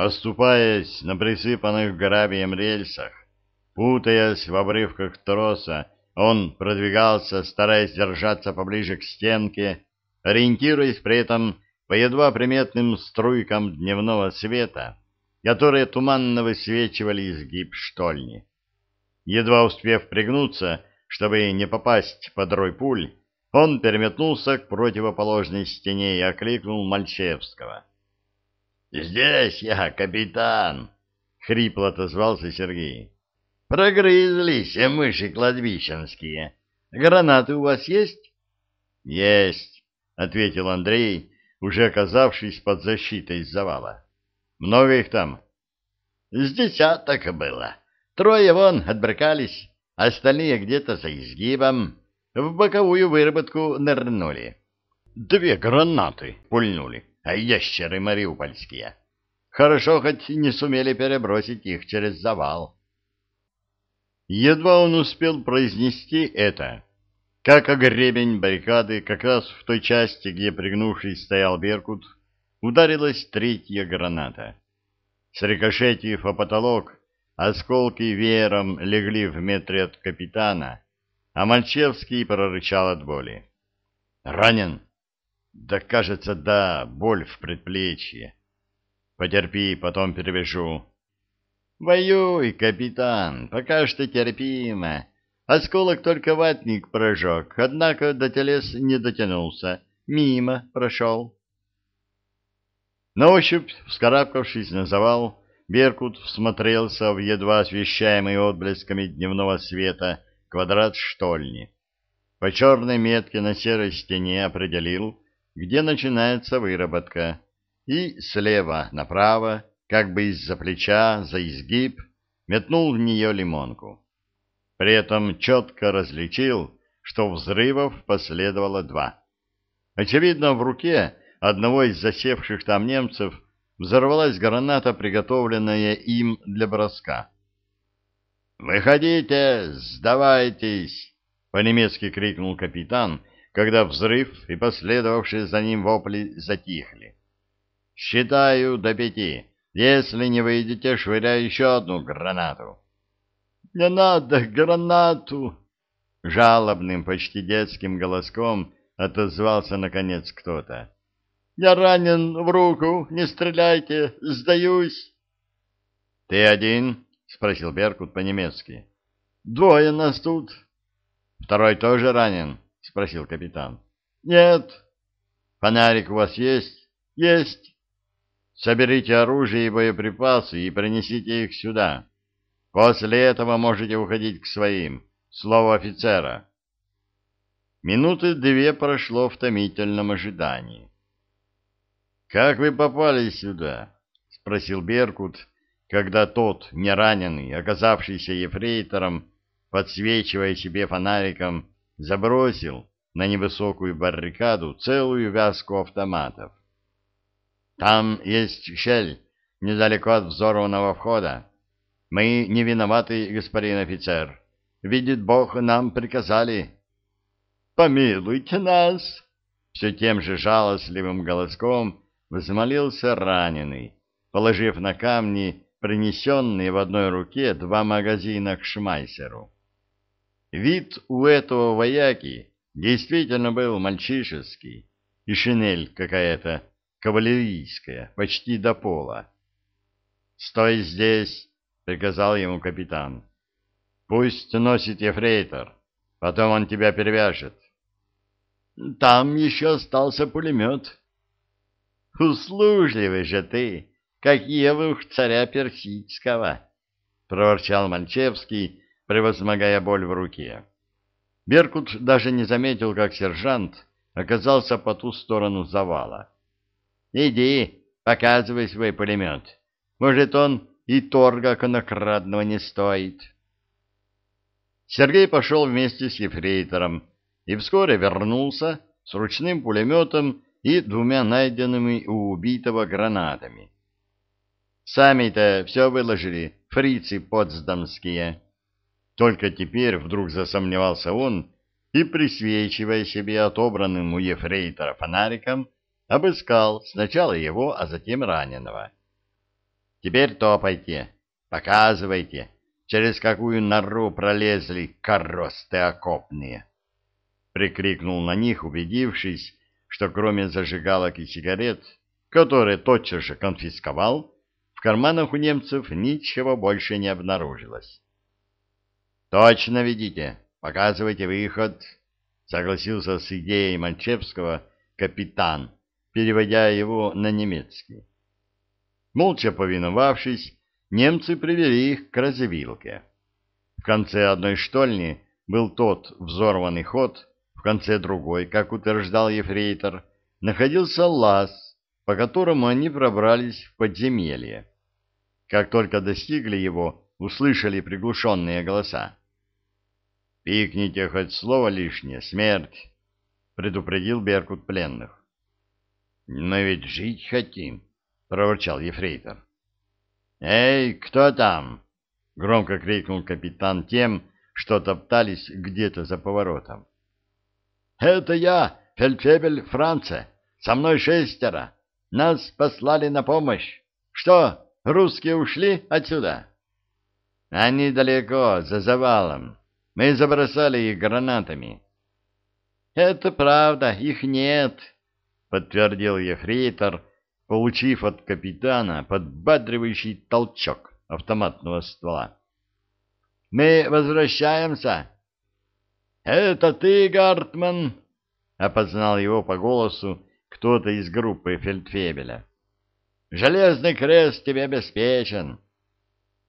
Оступаясь на присыпанных гравием рельсах, путаясь в обрывках троса, он продвигался, стараясь держаться поближе к стенке, ориентируясь при этом по едва приметным струйкам дневного света, которые туманно высвечивали изгиб штольни. Едва успев пригнуться, чтобы не попасть под рой пуль, он переметнулся к противоположной стене и окликнул Мальчевского. — Здесь я, капитан! — хрипло отозвался Сергей. — Прогрызлись мыши кладбищенские. Гранаты у вас есть? — Есть, — ответил Андрей, уже оказавшись под защитой завала. — Много их там? — С десяток было. Трое вон отбрыкались, остальные где-то за изгибом в боковую выработку нырнули. Две гранаты пульнули, ящеры мариупольские. Хорошо, хоть не сумели перебросить их через завал. Едва он успел произнести это, как о гребень баррикады, как раз в той части, где пригнувшись стоял Беркут, ударилась третья граната. Срикошетив о потолок, осколки веером легли в метре от капитана, а Мальчевский прорычал от боли. «Ранен?» «Да, кажется, да, боль в предплечье. Потерпи, потом перевяжу». «Воюй, капитан, пока что терпимо. Осколок только ватник прожег, однако до телес не дотянулся, мимо прошел». На ощупь, вскарабкавшись на завал, Беркут всмотрелся в едва освещаемый отблесками дневного света квадрат штольни. По черной метке на серой стене определил, где начинается выработка, и слева направо, как бы из-за плеча, за изгиб, метнул в нее лимонку. При этом четко различил, что взрывов последовало два. Очевидно, в руке одного из засевших там немцев взорвалась граната, приготовленная им для броска. «Выходите, сдавайтесь!» — по-немецки крикнул капитан, когда взрыв и последовавшие за ним вопли затихли. «Считаю до пяти. Если не выйдете, швыряю еще одну гранату». «Не надо гранату!» Жалобным, почти детским голоском отозвался наконец кто-то. «Я ранен в руку, не стреляйте, сдаюсь!» «Ты один?» — спросил Беркут по-немецки. — Двое нас тут. — Второй тоже ранен? — спросил капитан. — Нет. — Фонарик у вас есть? — Есть. — Соберите оружие и боеприпасы и принесите их сюда. После этого можете уходить к своим. Слово офицера. Минуты две прошло в томительном ожидании. — Как вы попали сюда? — спросил Беркут, когда тот, не раненый, оказавшийся ефрейтором, подсвечивая себе фонариком, забросил на невысокую баррикаду целую вязку автоматов. «Там есть щель, недалеко от взорванного входа. Мы не виноваты, господин офицер. Видит Бог, нам приказали». «Помилуйте нас!» Все тем же жалостливым голоском взмолился раненый, положив на камни принесенные в одной руке два магазина к шмайсеру. Вид у этого вояки действительно был мальчишеский, и шинель какая-то кавалерийская, почти до пола. «Стой здесь!» — приказал ему капитан. «Пусть носит ефрейтор, потом он тебя перевяжет». «Там еще остался пулемет». «Услужливый же ты!» Какие вы уж царя персидского! — проворчал Манчевский, превозмогая боль в руке. Беркут даже не заметил, как сержант оказался по ту сторону завала. — Иди, показывай свой пулемет. Может, он и торга конокрадного не стоит. Сергей пошел вместе с ефрейтором и вскоре вернулся с ручным пулеметом и двумя найденными у убитого гранатами. Сами-то все выложили, фрицы потсдамские. Только теперь вдруг засомневался он и, присвечивая себе отобранным у ефрейтора фонариком, обыскал сначала его, а затем раненого. Теперь топайте, показывайте, через какую нору пролезли коросты окопные. Прикрикнул на них, убедившись, что кроме зажигалок и сигарет, которые тотчас же конфисковал, в карманах у немцев ничего больше не обнаружилось. «Точно видите, показывайте выход», — согласился с идеей Манчевского капитан, переводя его на немецкий. Молча повиновавшись, немцы привели их к развилке. В конце одной штольни был тот взорванный ход, в конце другой, как утверждал ефрейтор, находился лаз, по которому они пробрались в подземелье. Как только достигли его, услышали приглушенные голоса. «Пикните хоть слово лишнее, смерть!» — предупредил Беркут пленных. «Мы ведь жить хотим!» — проворчал ефрейтор. «Эй, кто там?» — громко крикнул капитан тем, что топтались где-то за поворотом. «Это я, фельдфебель Франца. Со мной шестеро. Нас послали на помощь. Что, русские ушли отсюда?» «Они далеко, за завалом. Мы забросали их гранатами». «Это правда, их нет», — подтвердил ефрейтор, получив от капитана подбадривающий толчок автоматного ствола. «Мы возвращаемся!» «Это ты, Гартман?» — опознал его по голосу кто-то из группы Фельдфебеля. «Железный крест тебе обеспечен!»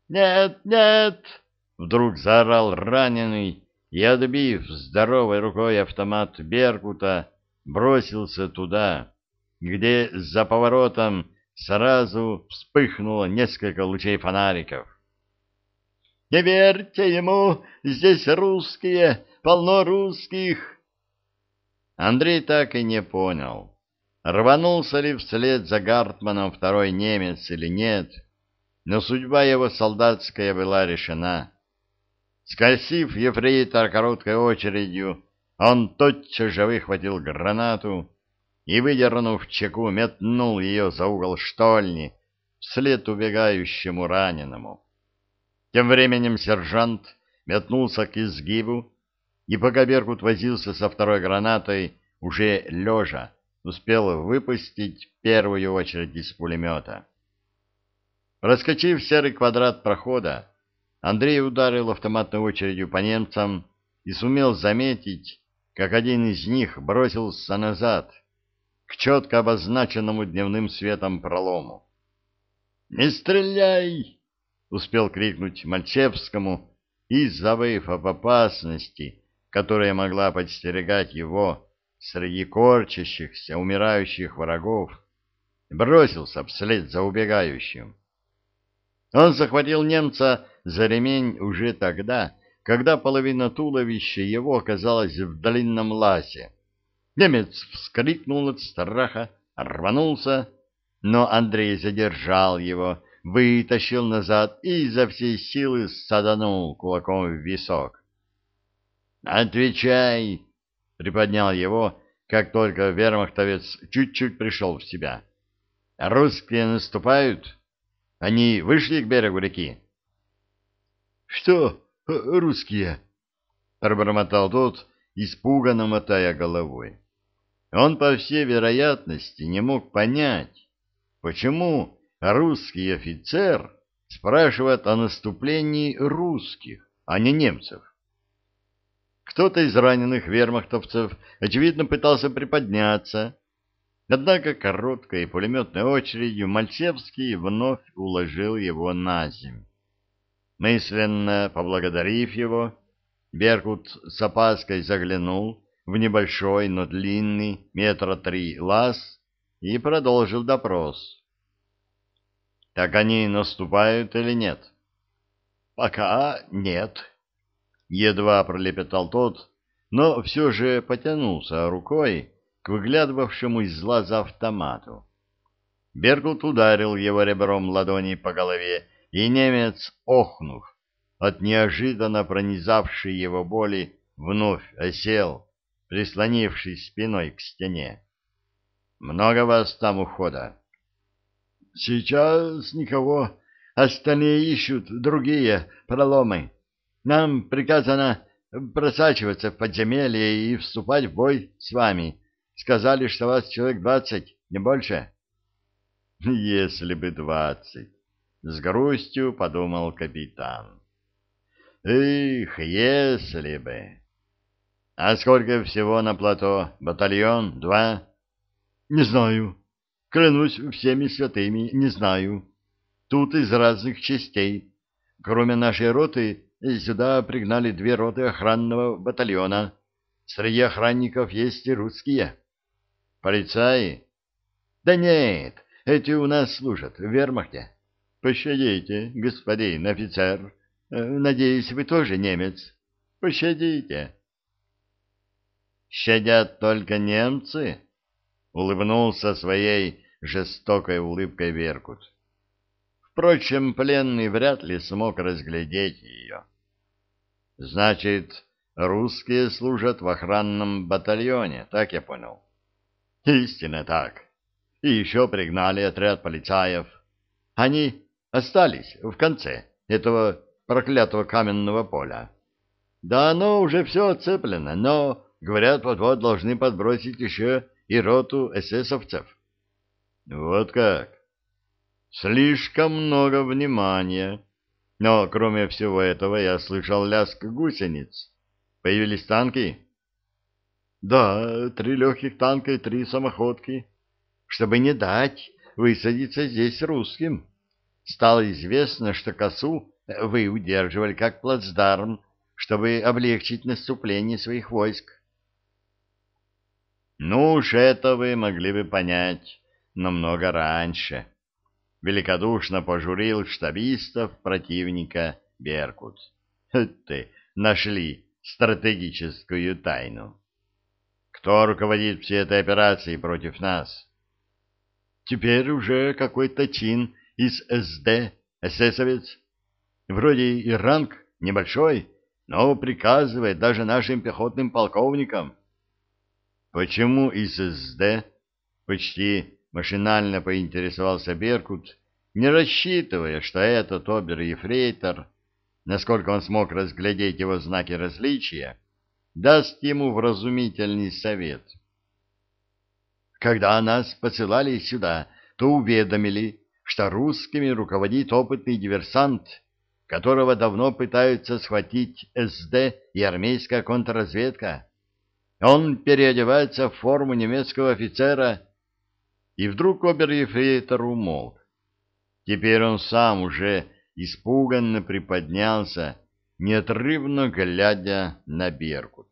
«Нет, нет!» — вдруг заорал раненый и, отбив здоровой рукой автомат Беркута, бросился туда, где за поворотом сразу вспыхнуло несколько лучей фонариков. «Не верьте ему, здесь русские, полно русских!» Андрей так и не понял, рванулся ли вслед за Гартманом второй немец или нет, но судьба его солдатская была решена. Скользив ефрейтор короткой очередью, он тотчас же выхватил гранату и, выдернув чеку, метнул ее за угол штольни вслед убегающему раненому. Тем временем сержант метнулся к изгибу, и пока Беркут возился со второй гранатой, уже лежа, успел выпустить первую очередь из пулемета. Раскочив серый квадрат прохода, Андрей ударил автоматной очередью по немцам и сумел заметить, как один из них бросился назад, к четко обозначенному дневным светом пролому. «Не стреляй!» — успел крикнуть Мальчевскому и, забыв об опасности, которая могла подстерегать его среди корчащихся, умирающих врагов, бросился вслед за убегающим. Он захватил немца за ремень уже тогда, когда половина туловища его оказалась в длинном ласе. Немец вскрикнул от страха, рванулся, но Андрей задержал его, вытащил назад и изо всей силы саданул кулаком в висок. «Отвечай!» — приподнял его, как только вермахтовец чуть-чуть пришел в себя. «Русские наступают? Они вышли к берегу реки?» «Что, русские?» — пробормотал тот, испуганно мотая головой. Он, по всей вероятности, не мог понять, почему русский офицер спрашивает о наступлении русских, а не немцев. Кто-то из раненых вермахтовцев, очевидно, пытался приподняться, однако короткой пулеметной очередью Мальчевский вновь уложил его на землю. Мысленно поблагодарив его, Беркут с опаской заглянул в небольшой, но длинный, метра три лаз и продолжил допрос. «Так они наступают или нет?» «Пока нет», — едва пролепетал тот, но все же потянулся рукой к выглядывавшему из лаза автомату. Беркут ударил его ребром ладони по голове, и немец, охнув от неожиданно пронизавшей его боли, вновь осел, прислонившись спиной к стене. «Много вас там ухода?» Сейчас никого. Остальные ищут другие проломы. Нам приказано просачиваться в подземелье и вступать в бой с вами. Сказали, что вас человек двадцать, не больше. Если бы двадцать, с грустью подумал капитан. Эх, если бы. А сколько всего на плато? Батальон? Два? Не знаю. Клянусь всеми святыми, не знаю. Тут из разных частей. Кроме нашей роты, сюда пригнали две роты охранного батальона. Среди охранников есть и русские. Полицаи? Да нет, эти у нас служат в вермахте. Пощадите, господин офицер. Э, надеюсь, вы тоже немец. Пощадите. Щадят только немцы? Улыбнулся своей жестокой улыбкой Беркут. Впрочем, пленный вряд ли смог разглядеть ее. Значит, русские служат в охранном батальоне, так я понял? Истинно так. И еще пригнали отряд полицаев. Они остались в конце этого проклятого каменного поля. Да оно уже все оцеплено, но, говорят, вот-вот должны подбросить еще и роту эсэсовцев. Вот как. Слишком много внимания. Но, кроме всего этого, я слышал лязг гусениц. Появились танки? Да, три легких танка и три самоходки. Чтобы не дать высадиться здесь русским. Стало известно, что косу вы удерживали как плацдарм, чтобы облегчить наступление своих войск. Ну уж это вы могли бы понять намного раньше. Великодушно пожурил штабистов противника Беркут. Ты, нашли стратегическую тайну. Кто руководит всей этой операцией против нас? Теперь уже какой-то чин из СД, эсэсовец. Вроде и ранг небольшой, но приказывает даже нашим пехотным полковникам. Почему из СД? Почти машинально поинтересовался Беркут, не рассчитывая, что этот обер-ефрейтор, насколько он смог разглядеть его знаки различия, даст ему вразумительный совет. Когда нас посылали сюда, то уведомили, что русскими руководит опытный диверсант, которого давно пытаются схватить СД и армейская контрразведка. Он переодевается в форму немецкого офицера, и вдруг обер-ефрейтор умолк. Теперь он сам уже испуганно приподнялся, неотрывно глядя на Берку.